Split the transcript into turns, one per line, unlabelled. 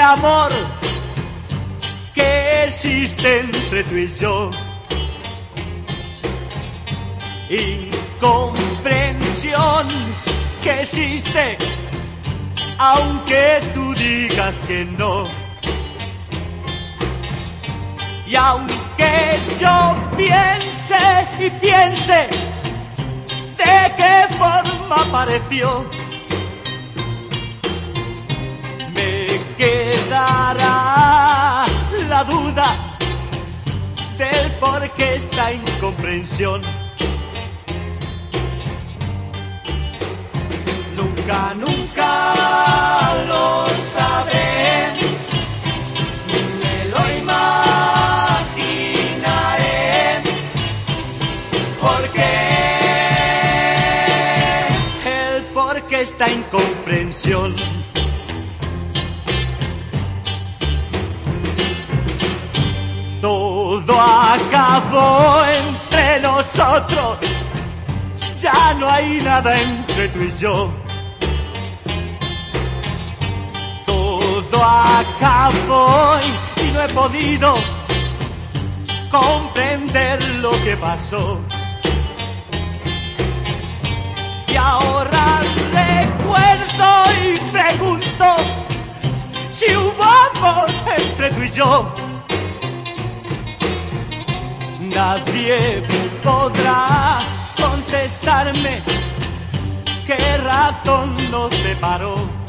amor que existe entre tú y yo. Incomprensión que existe aunque tú digas que no. Y aunque yo piense y piense de qué forma apareció, del por qué esta incomprensión. Nunca, nunca lo sabré, me lo imaginaré, porque el por qué esta incomprensión. Acabó entre nosotros, ya no hay nada entre tú y yo. Todo acabó y no he podido comprender lo que pasó. Y ahora recuerdo y pregunto si hubo amor entre tú y yo. Nadie podrá contestarme qué razón nos separó.